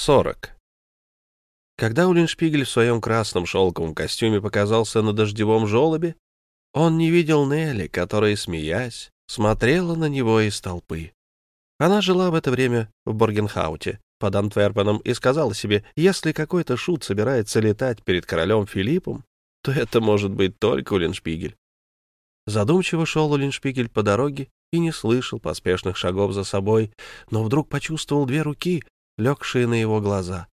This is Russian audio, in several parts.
40. Когда Уллиншпигель в своем красном шелковом костюме показался на дождевом желобе, он не видел Нелли, которая, смеясь, смотрела на него из толпы. Она жила в это время в Боргенхауте под Антверпеном и сказала себе, если какой-то шут собирается летать перед королем Филиппом, то это может быть только Уллиншпигель. Задумчиво шел Уллиншпигель по дороге и не слышал поспешных шагов за собой, но вдруг почувствовал две руки, легшие на его глаза.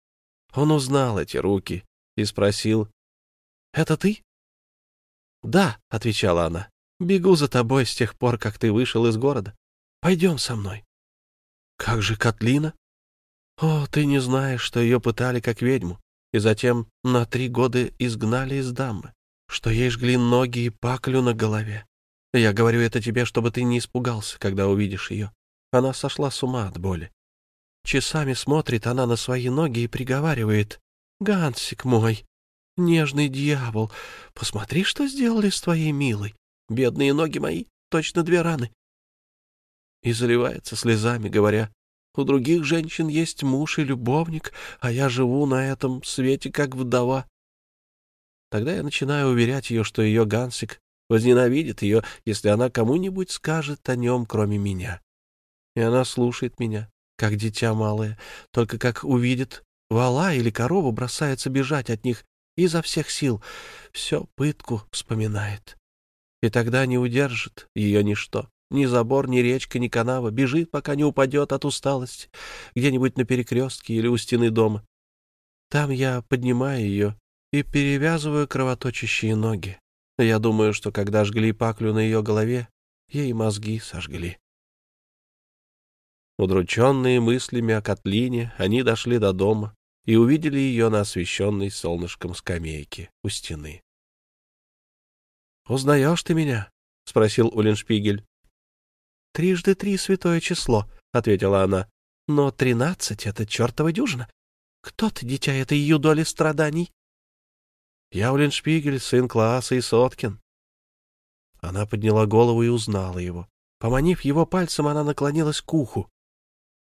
Он узнал эти руки и спросил, «Это ты?» «Да», — отвечала она, — «бегу за тобой с тех пор, как ты вышел из города. Пойдем со мной». «Как же Котлина?» «О, ты не знаешь, что ее пытали как ведьму, и затем на три года изгнали из дамы, что ей жгли ноги и паклю на голове. Я говорю это тебе, чтобы ты не испугался, когда увидишь ее. Она сошла с ума от боли. Часами смотрит она на свои ноги и приговаривает. «Гансик мой, нежный дьявол, посмотри, что сделали с твоей милой. Бедные ноги мои, точно две раны». И заливается слезами, говоря, «У других женщин есть муж и любовник, а я живу на этом свете как вдова». Тогда я начинаю уверять ее, что ее Гансик возненавидит ее, если она кому-нибудь скажет о нем, кроме меня. И она слушает меня, как дитя малое, только как увидит вала или корову, бросается бежать от них изо всех сил, все пытку вспоминает. И тогда не удержит ее ничто, ни забор, ни речка, ни канава, бежит, пока не упадет от усталости, где-нибудь на перекрестке или у стены дома. Там я поднимаю ее и перевязываю кровоточащие ноги. Я думаю, что когда жгли паклю на ее голове, ей мозги сожгли. Удрученные мыслями о Котлине, они дошли до дома и увидели ее на освещенной солнышком скамейке у стены. — Узнаешь ты меня? — спросил Уллиншпигель. — Трижды три — святое число, — ответила она. — Но тринадцать — это чертова дюжина. Кто ты, дитя этой ее доли страданий? — Я Уллиншпигель, сын Клааса и Соткин. Она подняла голову и узнала его. Поманив его пальцем, она наклонилась к уху.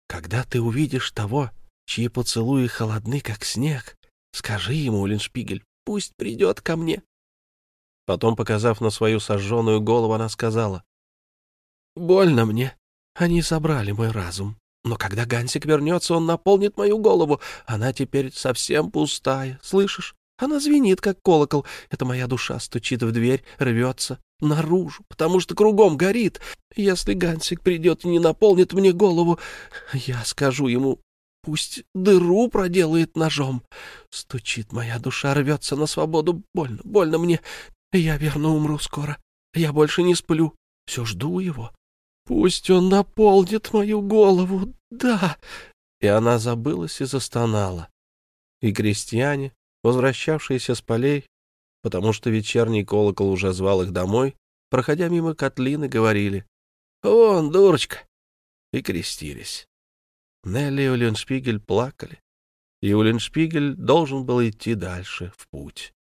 Когда ты увидишь того, чьи поцелуи холодны, как снег, скажи ему, Уллиншпигель, пусть придет ко мне. Потом, показав на свою сожженную голову, она сказала, «Больно мне. Они забрали мой разум. Но когда Гансик вернется, он наполнит мою голову. Она теперь совсем пустая, слышишь? Она звенит, как колокол. Это моя душа стучит в дверь, рвется наружу, потому что кругом горит. Если Гансик придет и не наполнит мне голову, я скажу ему, пусть дыру проделает ножом. Стучит моя душа, рвется на свободу. Больно, больно мне. Я верно умру скоро. Я больше не сплю. Все жду его. Пусть он наполнит мою голову. Да. И она забылась и застонала. И крестьяне, возвращавшиеся с полей, потому что вечерний колокол уже звал их домой, проходя мимо котлины, говорили «Вон, дурочка!» и крестились. Нелли и Уллиншпигель плакали, и Уллиншпигель должен был идти дальше в путь.